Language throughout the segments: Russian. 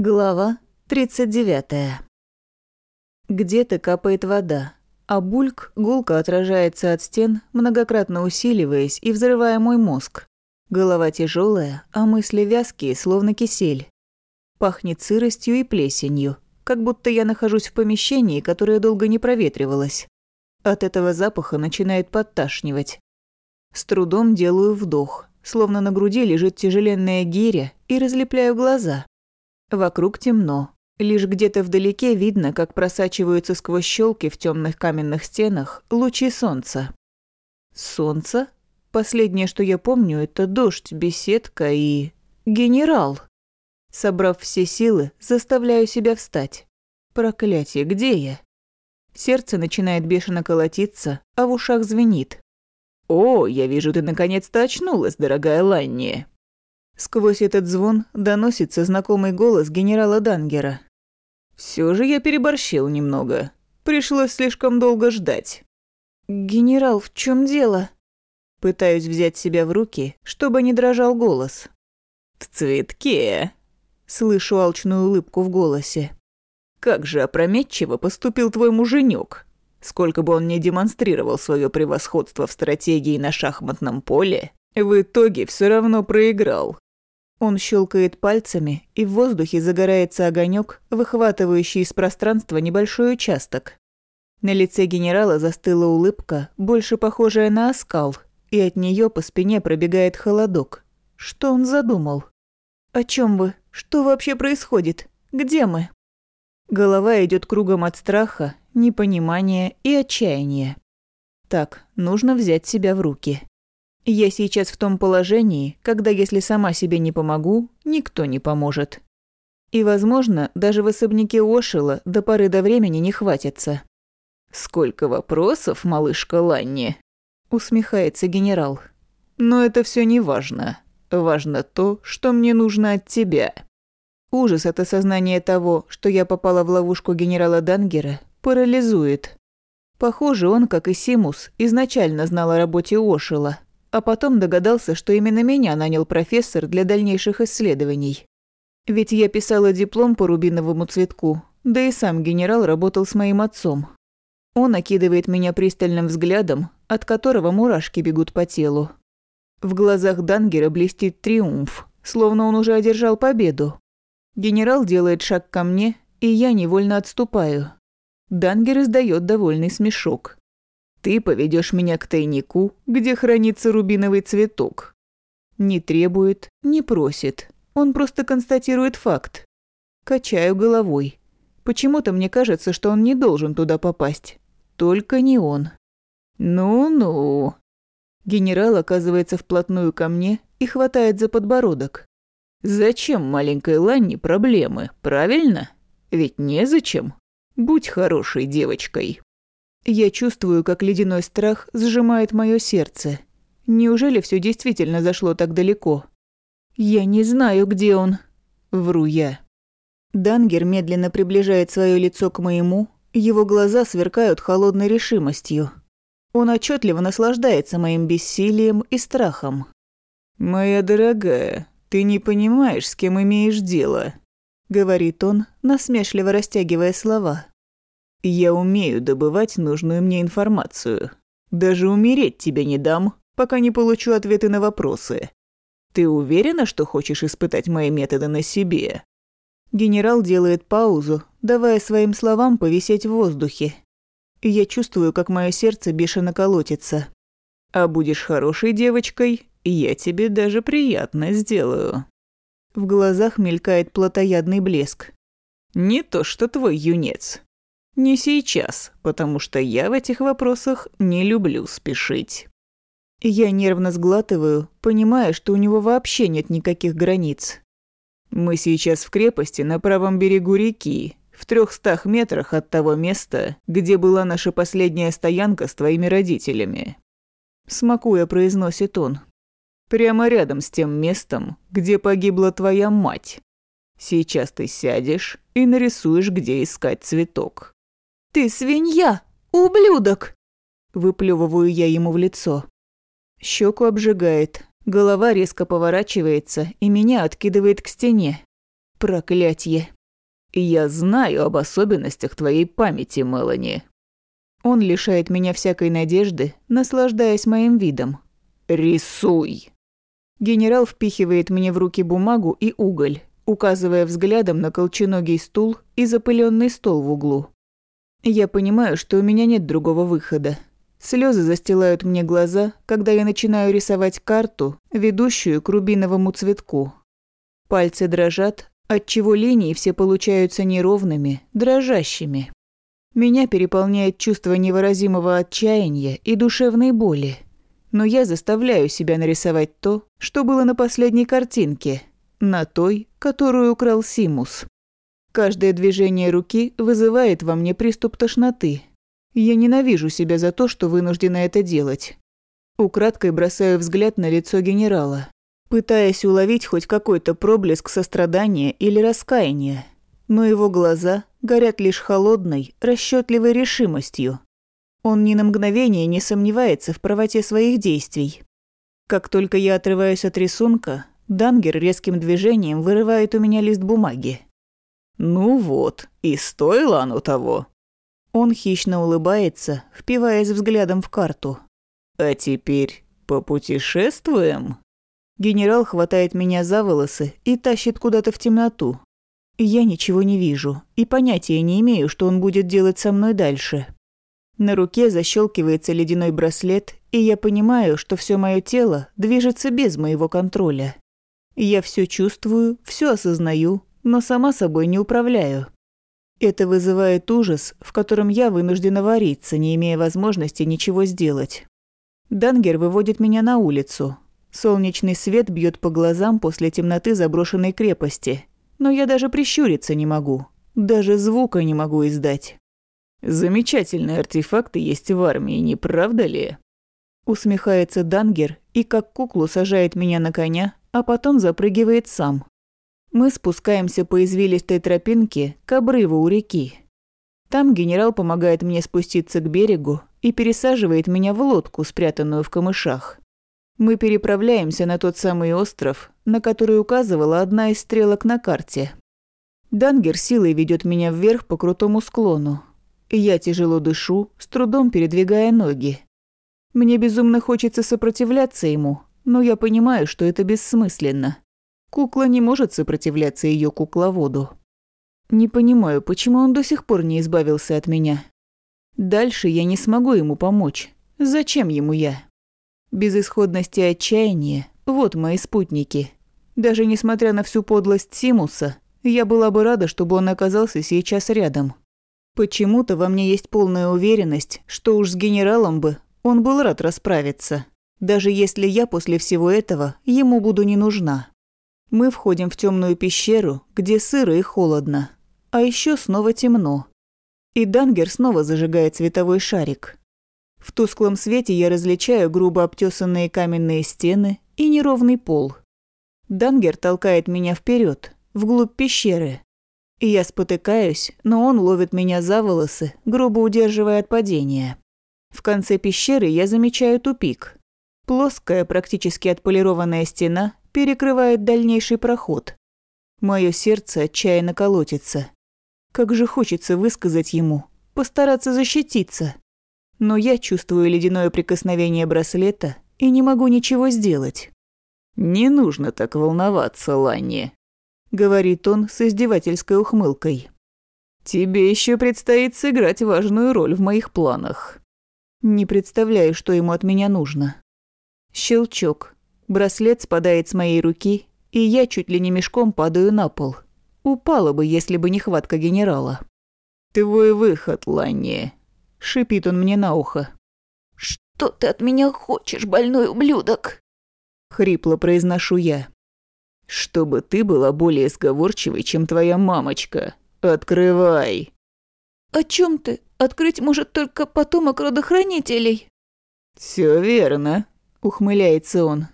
Глава 39. Где-то капает вода, а бульк гулко отражается от стен, многократно усиливаясь и взрывая мой мозг. Голова тяжелая, а мысли вязкие, словно кисель. Пахнет сыростью и плесенью, как будто я нахожусь в помещении, которое долго не проветривалось. От этого запаха начинает подташнивать. С трудом делаю вдох, словно на груди лежит тяжеленная гиря, и разлепляю глаза. Вокруг темно. Лишь где-то вдалеке видно, как просачиваются сквозь щелки в темных каменных стенах лучи солнца. Солнце? Последнее, что я помню, это дождь, беседка и... генерал. Собрав все силы, заставляю себя встать. Проклятие, где я? Сердце начинает бешено колотиться, а в ушах звенит. «О, я вижу, ты наконец-то очнулась, дорогая Ланни!» Сквозь этот звон доносится знакомый голос генерала Дангера. Все же я переборщил немного. Пришлось слишком долго ждать. «Генерал, в чем дело?» Пытаюсь взять себя в руки, чтобы не дрожал голос. «В цветке!» Слышу алчную улыбку в голосе. «Как же опрометчиво поступил твой муженек. Сколько бы он ни демонстрировал свое превосходство в стратегии на шахматном поле, в итоге все равно проиграл. Он щелкает пальцами, и в воздухе загорается огонек, выхватывающий из пространства небольшой участок. На лице генерала застыла улыбка, больше похожая на оскал, и от нее по спине пробегает холодок. Что он задумал? «О чем вы? Что вообще происходит? Где мы?» Голова идет кругом от страха, непонимания и отчаяния. Так, нужно взять себя в руки. Я сейчас в том положении, когда если сама себе не помогу, никто не поможет. И, возможно, даже в особняке Ошила до поры до времени не хватится. «Сколько вопросов, малышка Ланни!» – усмехается генерал. «Но это все не важно. Важно то, что мне нужно от тебя». Ужас от осознания того, что я попала в ловушку генерала Дангера, парализует. Похоже, он, как и Симус, изначально знал о работе Ошила – а потом догадался, что именно меня нанял профессор для дальнейших исследований. Ведь я писала диплом по рубиновому цветку, да и сам генерал работал с моим отцом. Он окидывает меня пристальным взглядом, от которого мурашки бегут по телу. В глазах Дангера блестит триумф, словно он уже одержал победу. Генерал делает шаг ко мне, и я невольно отступаю. Дангер издает довольный смешок. Ты поведешь меня к тайнику, где хранится рубиновый цветок. Не требует, не просит. Он просто констатирует факт. Качаю головой. Почему-то мне кажется, что он не должен туда попасть. Только не он. Ну-ну. Генерал оказывается вплотную ко мне и хватает за подбородок. Зачем маленькой Ланне проблемы, правильно? Ведь незачем. Будь хорошей девочкой. Я чувствую, как ледяной страх сжимает мое сердце. Неужели все действительно зашло так далеко? Я не знаю, где он. Вру я. Дангер медленно приближает свое лицо к моему, его глаза сверкают холодной решимостью. Он отчетливо наслаждается моим бессилием и страхом. «Моя дорогая, ты не понимаешь, с кем имеешь дело», — говорит он, насмешливо растягивая слова. Я умею добывать нужную мне информацию. Даже умереть тебе не дам, пока не получу ответы на вопросы. Ты уверена, что хочешь испытать мои методы на себе?» Генерал делает паузу, давая своим словам повисеть в воздухе. Я чувствую, как мое сердце бешено колотится. «А будешь хорошей девочкой, я тебе даже приятно сделаю». В глазах мелькает плотоядный блеск. «Не то, что твой юнец. Не сейчас, потому что я в этих вопросах не люблю спешить. Я нервно сглатываю, понимая, что у него вообще нет никаких границ. Мы сейчас в крепости на правом берегу реки, в трехстах метрах от того места, где была наша последняя стоянка с твоими родителями. Смакуя, произносит он. Прямо рядом с тем местом, где погибла твоя мать. Сейчас ты сядешь и нарисуешь, где искать цветок. «Ты свинья! Ублюдок!» Выплевываю я ему в лицо. Щеку обжигает, голова резко поворачивается и меня откидывает к стене. Проклятье. Я знаю об особенностях твоей памяти, Мелани. Он лишает меня всякой надежды, наслаждаясь моим видом. Рисуй. Генерал впихивает мне в руки бумагу и уголь, указывая взглядом на колченогий стул и запыленный стол в углу. Я понимаю, что у меня нет другого выхода. Слезы застилают мне глаза, когда я начинаю рисовать карту, ведущую к рубиновому цветку. Пальцы дрожат, отчего линии все получаются неровными, дрожащими. Меня переполняет чувство невыразимого отчаяния и душевной боли. Но я заставляю себя нарисовать то, что было на последней картинке, на той, которую украл Симус. Каждое движение руки вызывает во мне приступ тошноты. Я ненавижу себя за то, что вынуждена это делать. Украдкой бросаю взгляд на лицо генерала, пытаясь уловить хоть какой-то проблеск сострадания или раскаяния. Но его глаза горят лишь холодной, расчетливой решимостью. Он ни на мгновение не сомневается в правоте своих действий. Как только я отрываюсь от рисунка, Дангер резким движением вырывает у меня лист бумаги. «Ну вот, и стоило оно того». Он хищно улыбается, впиваясь взглядом в карту. «А теперь попутешествуем?» Генерал хватает меня за волосы и тащит куда-то в темноту. Я ничего не вижу и понятия не имею, что он будет делать со мной дальше. На руке защелкивается ледяной браслет, и я понимаю, что все мое тело движется без моего контроля. Я все чувствую, все осознаю, но сама собой не управляю. Это вызывает ужас, в котором я вынуждена вариться, не имея возможности ничего сделать. Дангер выводит меня на улицу. Солнечный свет бьет по глазам после темноты заброшенной крепости, но я даже прищуриться не могу, даже звука не могу издать. «Замечательные артефакты есть в армии, не правда ли?» Усмехается Дангер и как куклу сажает меня на коня, а потом запрыгивает сам. Мы спускаемся по извилистой тропинке к обрыву у реки. Там генерал помогает мне спуститься к берегу и пересаживает меня в лодку, спрятанную в камышах. Мы переправляемся на тот самый остров, на который указывала одна из стрелок на карте. Дангер силой ведет меня вверх по крутому склону. Я тяжело дышу, с трудом передвигая ноги. Мне безумно хочется сопротивляться ему, но я понимаю, что это бессмысленно. Кукла не может сопротивляться ее кукловоду. Не понимаю, почему он до сих пор не избавился от меня. Дальше я не смогу ему помочь. Зачем ему я? Безысходность и отчаяние – вот мои спутники. Даже несмотря на всю подлость Симуса, я была бы рада, чтобы он оказался сейчас рядом. Почему-то во мне есть полная уверенность, что уж с генералом бы он был рад расправиться, даже если я после всего этого ему буду не нужна. Мы входим в темную пещеру, где сыро и холодно. А еще снова темно. И Дангер снова зажигает световой шарик. В тусклом свете я различаю грубо обтесанные каменные стены и неровный пол. Дангер толкает меня вперед, вглубь пещеры. И я спотыкаюсь, но он ловит меня за волосы, грубо удерживая от падения. В конце пещеры я замечаю тупик. Плоская, практически отполированная стена перекрывает дальнейший проход. Мое сердце отчаянно колотится. Как же хочется высказать ему, постараться защититься. Но я чувствую ледяное прикосновение браслета и не могу ничего сделать. «Не нужно так волноваться, Ланни», — говорит он с издевательской ухмылкой. «Тебе еще предстоит сыграть важную роль в моих планах». Не представляю, что ему от меня нужно. Щелчок. Браслет спадает с моей руки, и я чуть ли не мешком падаю на пол. Упала бы, если бы не хватка генерала. «Твой выход, Ланни», — шипит он мне на ухо. «Что ты от меня хочешь, больной ублюдок?» Хрипло произношу я. «Чтобы ты была более сговорчивой, чем твоя мамочка. Открывай!» «О чем ты? Открыть может только потомок родохранителей». Все верно», — ухмыляется он.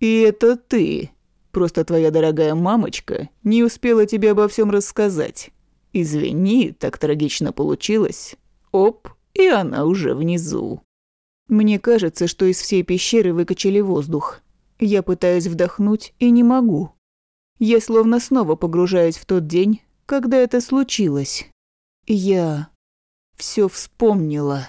«И это ты. Просто твоя дорогая мамочка не успела тебе обо всем рассказать. Извини, так трагично получилось. Оп, и она уже внизу». Мне кажется, что из всей пещеры выкачали воздух. Я пытаюсь вдохнуть и не могу. Я словно снова погружаюсь в тот день, когда это случилось. Я все вспомнила.